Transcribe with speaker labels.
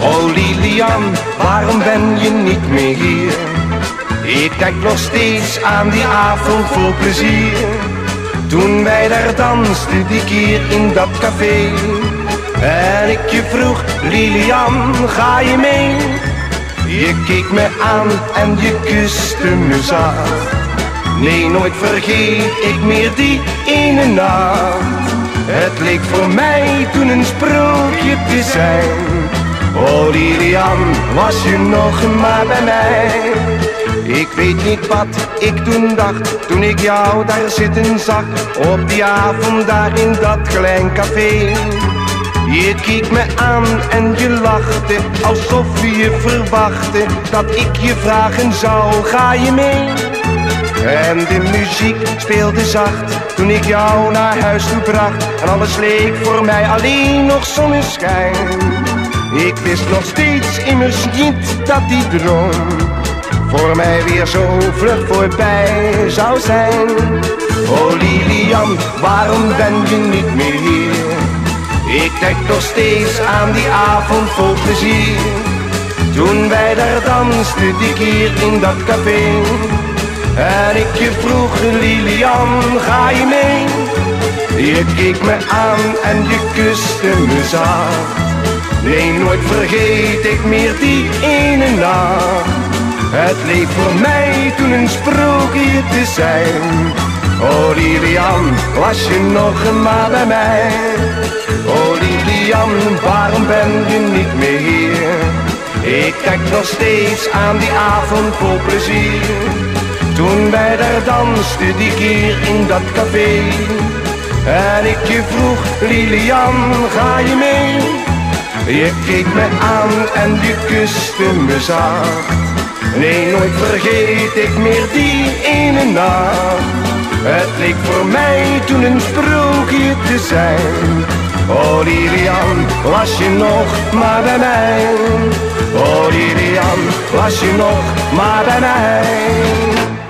Speaker 1: Oh Lilian, waarom ben je niet meer hier? Ik denk nog steeds aan die avond vol plezier. Toen wij daar dansten die keer in dat café. En ik je vroeg, Lilian, ga je mee? Je keek me aan en je kuste me zacht. Nee, nooit vergeet ik meer die ene nacht. Het leek voor mij toen een sprookje te zijn. Oh Lilian, was je nog maar bij mij? Ik weet niet wat ik toen dacht, toen ik jou daar zitten zag. Op die avond daar in dat klein café. Je keek me aan en je lachte, alsof je verwachtte dat ik je vragen zou, ga je mee? En de muziek speelde zacht toen ik jou naar huis toe bracht. En alles leek voor mij alleen nog zonneschijn. Ik wist nog steeds immers niet dat die droom voor mij weer zo vlug voorbij zou zijn. Oh Lilian, waarom ben je niet meer hier? Ik denk nog steeds aan die avond vol plezier. Toen wij daar dansten die keer in dat café. En ik je vroeg, Lilian, ga je mee? Je keek me aan en je kuste me zacht. Nee, nooit vergeet ik meer die ene nacht. Het leek voor mij toen een sprookje te zijn. Oh Lilian, was je nog maar bij mij? Oh Lilian, waarom ben je niet meer hier? Ik denk nog steeds aan die avond vol plezier. Toen wij daar dansten die keer in dat café. En ik je vroeg, Lilian, ga je mee? Je keek me aan en je kuste me zacht. Nee, nooit vergeet ik meer die ene nacht. Het leek voor mij toen een sprookje te zijn. Oh Lilian, was je nog maar bij mij? Oh Lilian, was je nog maar bij mij?